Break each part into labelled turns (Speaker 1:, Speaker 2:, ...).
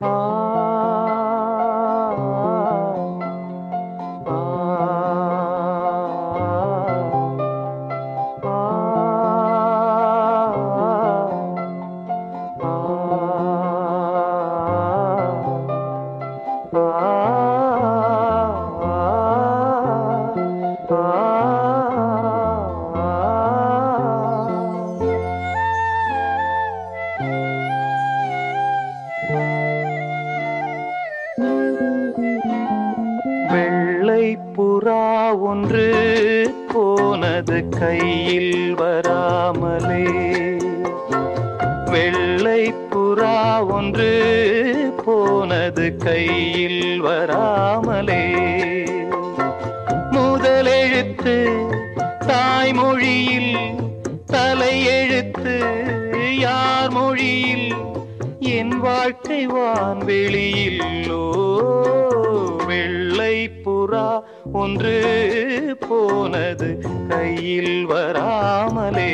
Speaker 1: Oh. புறா ஒன்று போனது கையில் வராமலே. வெள்ளை புறா ஒன்று போனது கையில் வராமலே. முதலெழுத்து தாய்மொழியில் தலையெழுத்து யார் மொழியில் என் வாழ்க்கை வான்வெளியில் ஓ வெள்ளை புறா ஒன்று போனது கையில் வராமலே.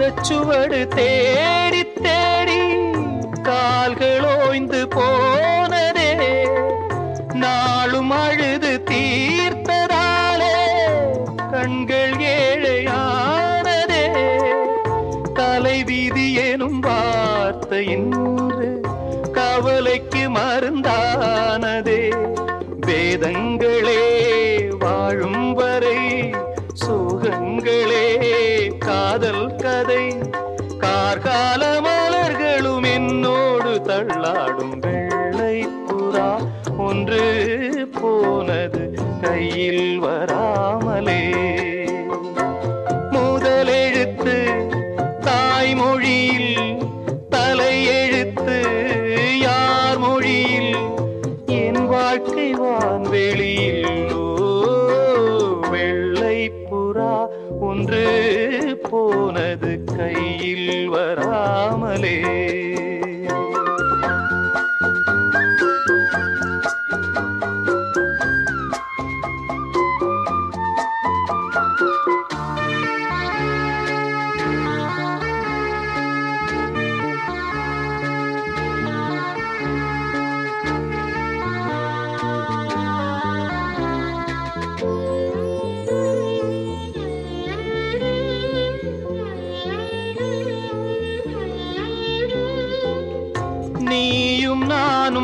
Speaker 1: பாதச்சுவடு தேடி தேடி கால்கள் ஓய்ந்து போனதே. நாளும் அழுது தீர்த்ததாலே கண்கள் ஏழையானதே. தலைவீதி எனும் வார்த்தை இன்று கவலைக்கு மருந்தானதே. வேதங்கள் கதை கார்கால மலர்களும் என்னோடு தள்ளாடும் வெள்ளை புறா ஒன்று போனது கையில் வராமலே. முதலெழுத்து தாய்மொழியில்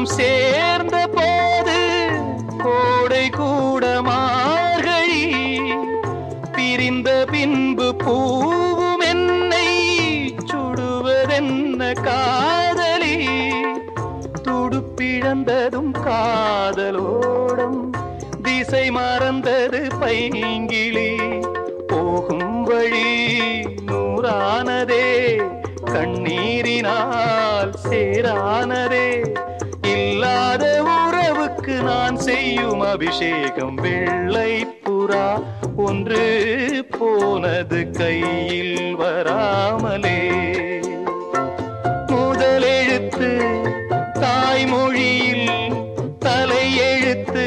Speaker 1: நானும் சேர்ந்த போது கோடை கூட மார்கழி பிரிந்த பின்பு பூவும் என்னை சுடுவதென்ன காதலி. துடுப்பிழந்ததும் காதலோடம் திசை மறந்தது பைங்கிளி போகும் வழி நூறானதே கண்ணீரினால் சேரானதே இல்லாத உறவுக்கு நான் செய்யும் அபிஷேகம் வெள்ளை புறா ஒன்று போனது கையில் வராமலே. முதலெழுத்து தாய்மொழியில் தலையெழுத்து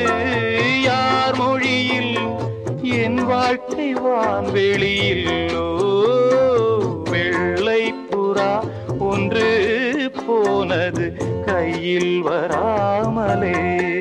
Speaker 1: யார் மொழியில்? என் வாழ்க்கை வான்வெளியில் ஓ, வெள்ளை புறா ஒன்று போனது கையில் வராமலே.